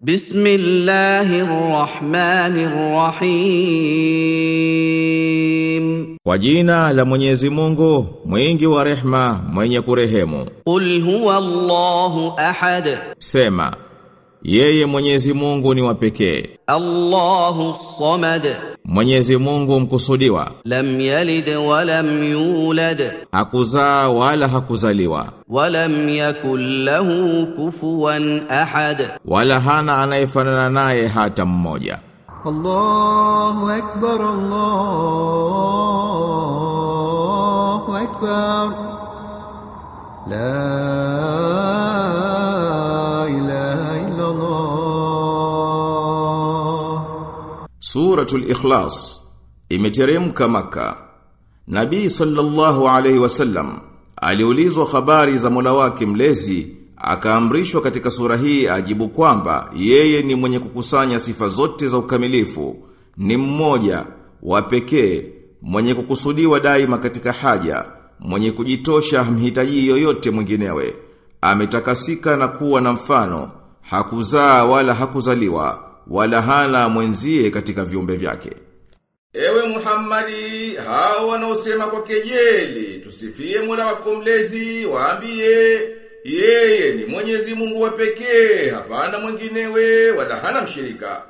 بسم الله الرحمن الرحيم Kwa jina la Mwenyezi Mungu, mwingi wa rehma, mwenye kurehemu. قل هو الله احد Sema, yeye Mwenyezi Mungu ni wa pekee. الله الصمد Mwenyezi Mungu mkusudiwa, لم يلد ولم يولد hakuzaa wala hakuzaliwa, ولم يكن له كفوا احد wala hana anayefanana naye hata mmoja. الله أكبر الله أكبر لا Suratul Ikhlas imeteremka Maka. Nabii sallallahu alaihi wasallam aliulizwa habari za Mola wake mlezi akaamrishwa katika sura hii ajibu kwamba yeye ni mwenye kukusanya sifa zote za ukamilifu, ni mmoja wa pekee, mwenye kukusudiwa daima katika haja, mwenye kujitosha mhitaji yoyote mwinginewe. Ametakasika na kuwa na mfano, hakuzaa wala hakuzaliwa wala hala mwenzie katika viumbe vyake. Ewe Muhammadi, hao wanaosema kwa kejeli, tusifie Mola wako mlezi, waambie yeye ni Mwenyezi Mungu wa pekee, hapana mwenginewe wala hana mshirika.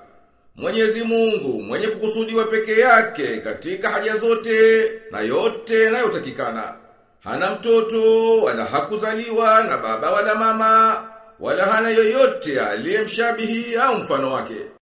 Mwenyezi Mungu mwenye kukusudiwa peke yake katika haja zote na yote yanayotakikana. Hana mtoto wala hakuzaliwa na baba wala mama wala hana yoyote aliyemshabihi au mfano wake.